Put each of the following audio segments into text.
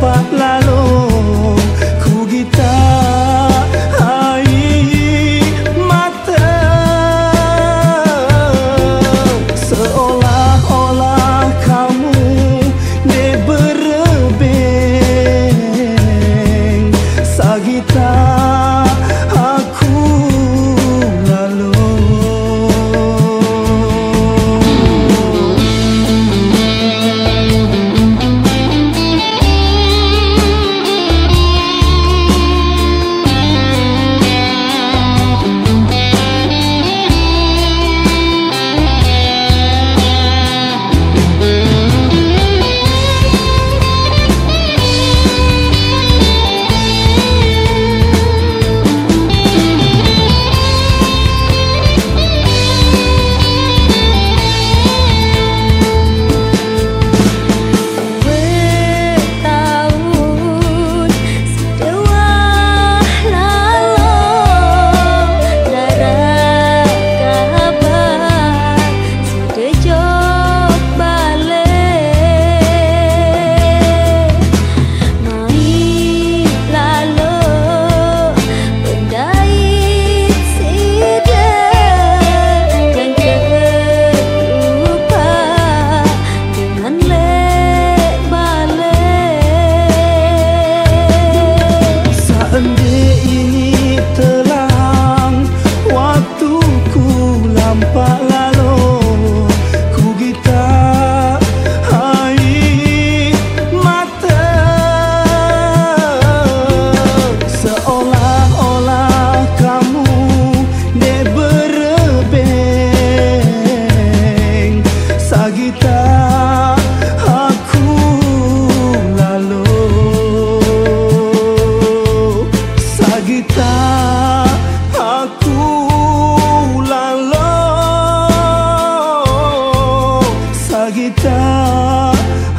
под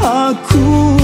aku